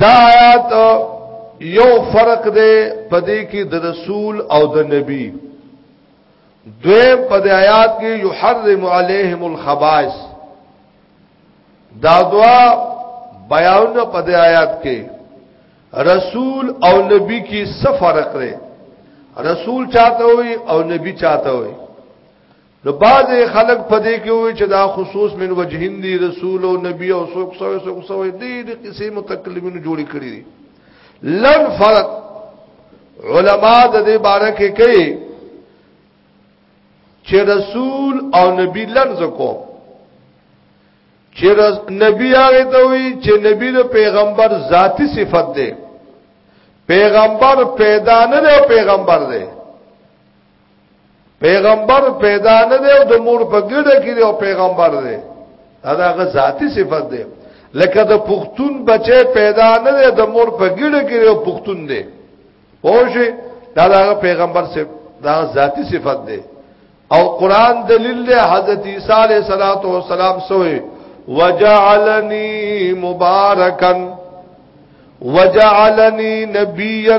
دا آیات یو فرق دی پدې کې د رسول او د نبی دویم په دې آیات کې یحرم علیهم الخبائث دا دوا بیان په دې آیات کې رسول او نبی کې څه فرق دی رسول چاته وي او نبی چاته وي نو باز خلق پدې کې وي چې دا خصوص من وجهین دی رسول او نبی او څوک څوک څوک څوک دې دې قصې متکلمین جوړی کړی دي لن فرق علما د دې باره کې کوي چې رسول او نبی لن زکو چې نبی هغه ته وي چې نبی د پیغمبر ذاتی صفت ده پیغمبر پیدا نه دی پیغمبر دی پیغمبر پیدا نه دی او د مور په ګډه کې دی او پیغمبر دی دا دغه ذاتی صفت دی لکه د پښتون بچي پیدا نه دی د مور په ګډه کې دی او پښتون دی پوه دا دغه پیغمبر سے دا ذاتی صفت دی او قران دلیل دی حضرت عیسی علیہ الصلوۃ والسلام سوې وجعلنی مبارکن وجعلنی نبیًا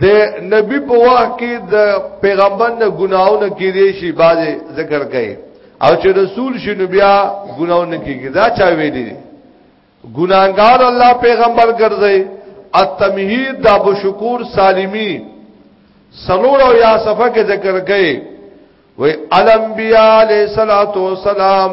د نبی په وخت کې د پیغمبر نه ګناونه کې دي شي باز ذکر کوي او چې رسول شنو بیا ګناونه کېږي دا چا ویلي دي ګناګار الله پیغمبر ګرځي التمهید د ابو شکور سالمی سلور او یا صفه کې ذکر کوي وی الانبیاء علیہ الصلوۃ والسلام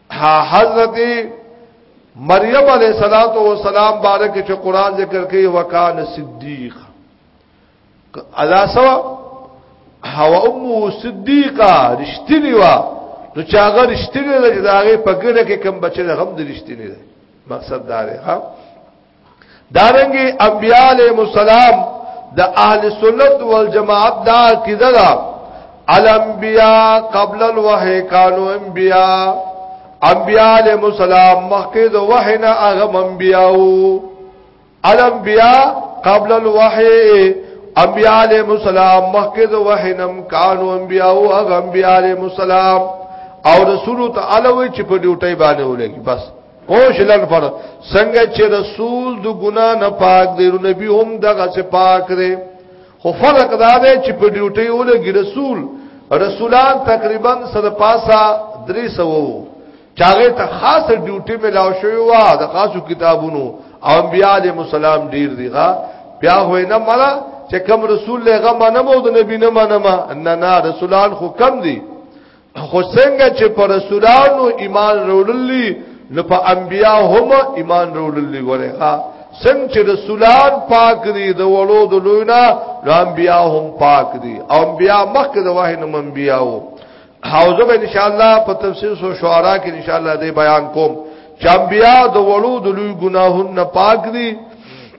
ها حضرت مریم علیہ الصلوۃ والسلام بارک چې قران ذکر کوي وکال صدیق ادا سوا هو امه صدیقه رښتینی وا نو چې هغه رښتینی ده چې دا هغه په ګډه کې کم بچی ده هم د رښتینی ده مقصد دا دی ها دارنګي انبیاء علیهم السلام د دا اهل سنت والجماعت دا عقیده ده الانبیاء قبل الوحی کانو انبیاء انبیاء علیهم السلام مخکې د وحی نه هغه انبیاء الانبیاء قبل الوحی انبیاء علیہ السلام مخکد وحینم کانو انبیاء او هغه انبیاء علیہ السلام او رسول تعالی وی چې په ډیوټي باندې ولګي بس پوش لن فرض څنګه چې رسول د ګنا نه پاک دی نبی هم دغه څه پاک دی خو فرق دا دی چې په ډیوټي ولګي رسول رسولان تقریبا سره پاسا درې سوو چاغه ته خاص ډیوټي ملاو شوی و د خاصو کتابونو او انبیاء علیهم السلام ډیر دی ښا بیا وې نه مړه چې کم رسول له غم نه مو د نبی نه منما نه نه رسولان خو کم دي خو څنګه چې پر رسولانو ایمان وروړلی نو په انبیا هم ایمان وروړلی ورغه څنګه چې رسولان پاک دي د وړو د لوینا نو انبیا هم پاک دي او انبیا مخکې د وحی نو انبیا وو حوزه به ان شاء الله په تفسیر سو شعرا کې ان شاء الله دې بیان کوم چې انبیا د وړو د لوی ګناهونو پاک دي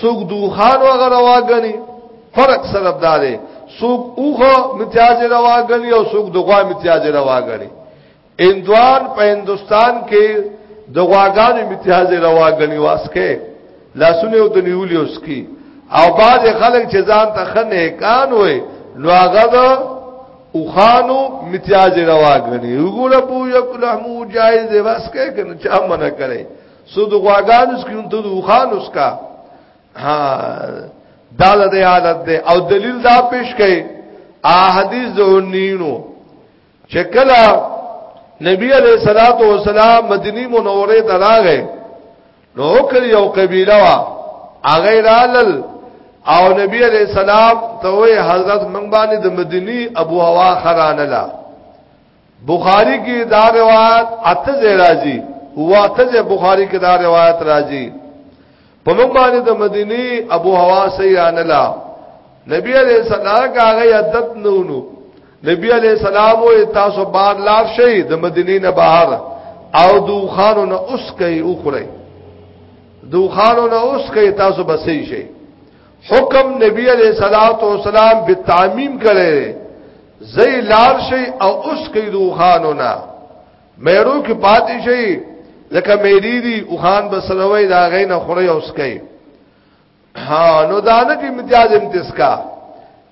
څوک دوخان هغه روا غني فرق صرف دا دی څوک اوغه امتیاز روا غني او څوک دغه امتیاز روا غني اندوان په هندستان کې د غواګان امتیاز روا غني واسکه لاسونه او د نیولې اوس کی او باز خلک چې ځان ته خنه کان وي نو هغه د اوخانو امتیاز روا غني وګوره پوجا کله مو جایز واسکه کنه چا منه کړي سو د غواګانو سکون ته د وخان اسکا ها دا د حالت ده او دلیل دا پیش کړي ا حدیث ذونینو چې کله نبی علیہ الصلوۃ والسلام مدینی منوره ته راغی نو وکړ یو قبیله وا اغه رالل او نبی علیہ السلام ته حضرت منبانی د مدینی ابو هوا خرانه لا بخاری کې دا روایت اته ځای راځي هو اته ځای بخاری کې دا روایت راځي په موږ باندې د مدینه ابو هوا سیان الله نبی علیہ السلام هغه عدد نونو نبی علیہ السلام او تاسو بار لار شي د مدینه نه بهر او دوخانو نه اوس کوي او خوري دوخانو نه اوس کوي تاسو بسې شي حکم نبی علیہ الصلوۃ والسلام به تعمیم کړي زې لار شي او اوس کې روخانو نه مېرو کې پاتې شي لکه مېری دی او خان بسلوي دا غې نه خوري اوس کې ها نو دانه کې امتیاز امتسکا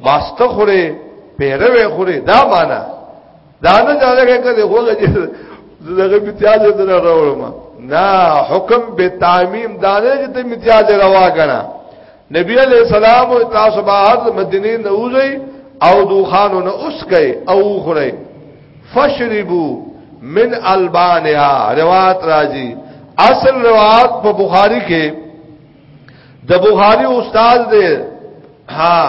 ماسته خوره پیروي خوره دا معنا دا نه ځاګه کړي خوګه چې دغه امتیاز در راوړم نه حکم به تعمیم دا نه چې امتیاز روا کنا نبی علیہ السلام او تاسو باهر مدینه نه وځي او دوخانو نه اوس کوي او خوري فشربو من البانها روایت راځي اصل روایت په بخاری کې د بخاری استاد دی ها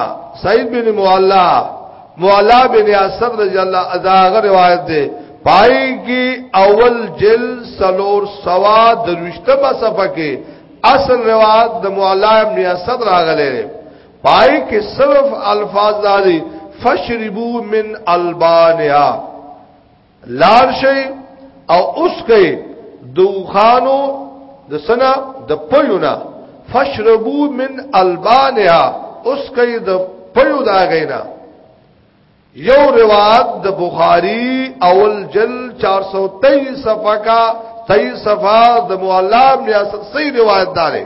سعید بن مولا مولا بن اسد رضی الله عنه روایت دی پای کی اول جل سلور سوا دروشتمه صفه کې اصل روایت د مولا ابن اسد راغلی پای کې صرف الفاظ دادي فشربو من البانیا لار شي او اوس کې دوخانو د سنا د پيونا فشربو من البانها اوس کې د پيو دا غینا یو روایت د بخاری اول جل 423 صفحه کا 23 صفحه د مولا بن یاسر صحیح روایت داره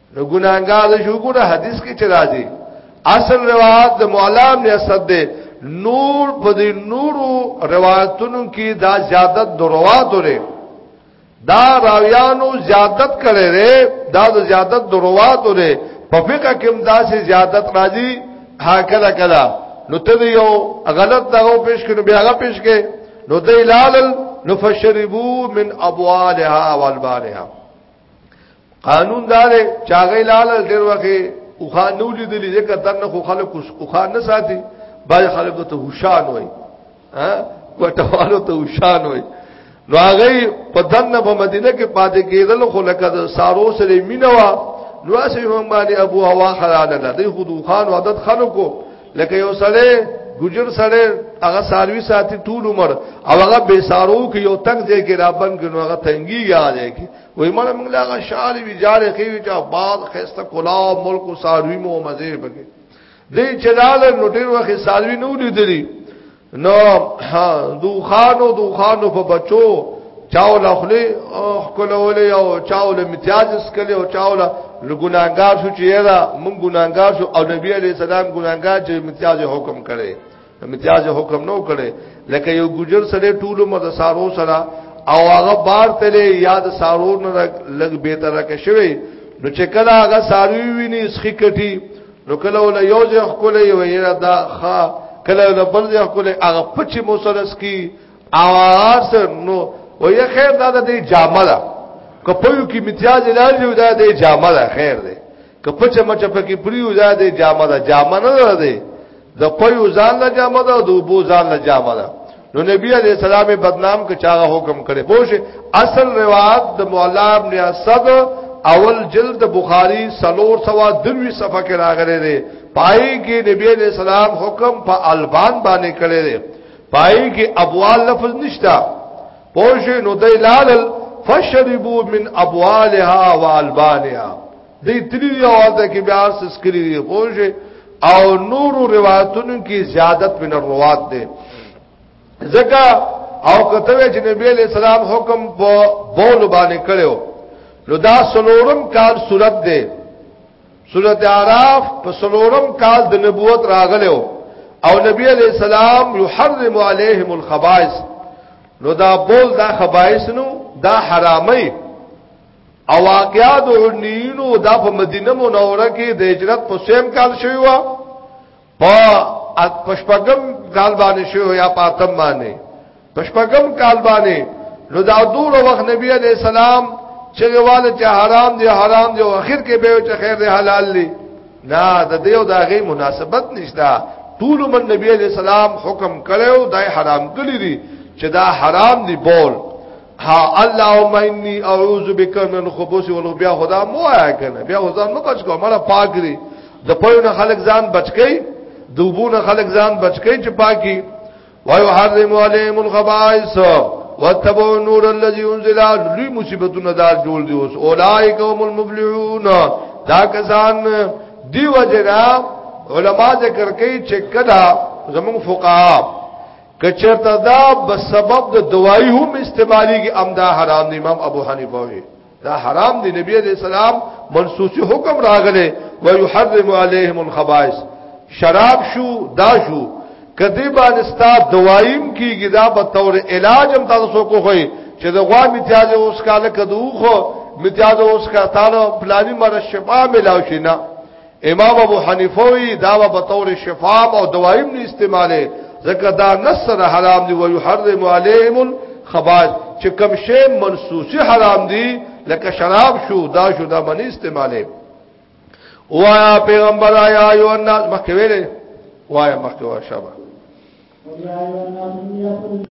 نو ګناګار شو ګنا حدیث کې چې راځي اصل روایت د مولا ابن اسد ده نور په دې نورو روایتونو کې دا زیادت دروات لري دا راویانو زیادت کړي ره دا د زیادت دروات لري په فقہ کې هم دا سي زیادت راځي هاکله کلا نو ته یو غلط دغه پیش کړو بیا هغه پیش کې نو د الال نو فشربو من ابوالها والبالها قانون دار چاغې لال ډېر وخت او خانو لیدلې ځکه دنه خو خلک او خان نه ساتي باج خلک ته هوشان وای ها کوټوالو ته هوشان وای نو هغه په دنه په مدینه کې پاتې کېدل خو لکه د سارو سره مینوا نو اسې هم باندې ابو هوا خلاله ده د خودو خان عادت خلکو لکه یو سړی ګجر سړی هغه ساروی ساتي ټول عمر او هغه بے سارو کې یو تنگ ځای کې را بند کړي هغه تنګي یاد کی وای مړ موږ لا هغه شال وی جارې کې وی چې باز خسته کلا ملک ساروی مو مزه بګي دې چلاله نو ډیر وخت ساروی نو لیدلی نو دوخانو دوخانو په بچو چاو لخلی خکلولی او چاو لمتیاز اسکلی او چاو لګناګار شو چې دا مونږ ګناګار شو او نبی علی السلام ګناګار چې امتیاز حکم کړي امتیاز حکم نو کړي لکه یو ګجر سره ټول مد سارو سره او هغه بار تلې یاد سارو نه لګ به تر کې شوی نو چې کله هغه ساروی ویني سخی کټي نو کله ول یو ځای خپل یو یره دا خا کله ول بل ځای خپل هغه پچ مسلس کی اواز نو و یا خیر دا د جامه ده کپیو کی امتیاز علاج یو دا د جامه ده خیر ده کپچ مچ پکې پریو دا د جامه ده جامه نه ده د پيو ځان له جامه ده د بو ځان له جامه ده نو نبی عليه السلام بدنام کې چاغه حکم کړي بوشه اصل روایت د مولا ابن اسد اول جلد بخاری سلور سوا دوی صفحه کې راغلي دي پای کې نبی عليه السلام حکم په البان باندې کړي دي پای کې ابوال لفظ نشتا بوشه نو دلال فشربوا من ابوالها والبانها دې تری دی او ته کې بیا سس کړی دی خوښ او نور روایتونو کې زیادت من الروات دی ځکه او کته چې نبی علیہ السلام حکم په بول باندې کړو نو دا سلورم کال صورت دی صورت عراف په سلورم کال د نبوت راغلو او نبی علیہ السلام یحرم علیهم الخبائث نو دا بول دا خبائث نو دا حرامي او واقعات علنیینو دا په مدینه منوره کې د هجرت په سیم کال شوی و په پشپغم کال باندې شوی یا پاتم باندې پشپغم کال باندې نو دا دور وخت نبی علیہ السلام چې واله چې حرام دی حرام دی او اخر کې به چې خیر دی حلال دی نه د دې او دا غي مناسبت نشته ټول من نبی علیہ السلام حکم کړو دای حرام کړی دی چې دا حرام دی بول ها اللهم انی اعوذ بک من الخبث والبیا خدا مو آیا کنه بیا ځان مو بچ کو مړه پاک دی د پوینه خلق ځان بچکی دوبونه خلق ځان بچکی چې پاکي وای حرم علیم الخبائث واتبعوا النور الذي انزل لوی مصیبتونه دار جوړ دی اوس اولائک هم المبلعون دا کسان دی وجنا علما ذکر کوي چې کدا زمون فقها کچرته دا به سبب د دوايي هم استعماليږي امدا حرام دی امام ابو حنیفه وي دا حرام دی نبی عليه السلام منسوسي حکم راغله ويحرم عليهم الخبائث شراب شو دا شو کدی باندې ستا دوایم کیږي دا به تور علاج هم تاسو کو خوې چې د غوا امتیاز اوس کاله کدو خو امتیاز اوس کا تعالی پلاني مر شفا ملاو شي نه امام ابو حنیفه وی دا به طور شفاف او دوایم نه استعماله ځکه دا نص نه حرام دی او يحرم عليهم خباج چې کم شی منسوسی حرام دی لکه شراب شو دا شو دا منی استعماله وایا پیغمبر آیا ایو الناس مخکې ویلې وایا مخکې وا شابه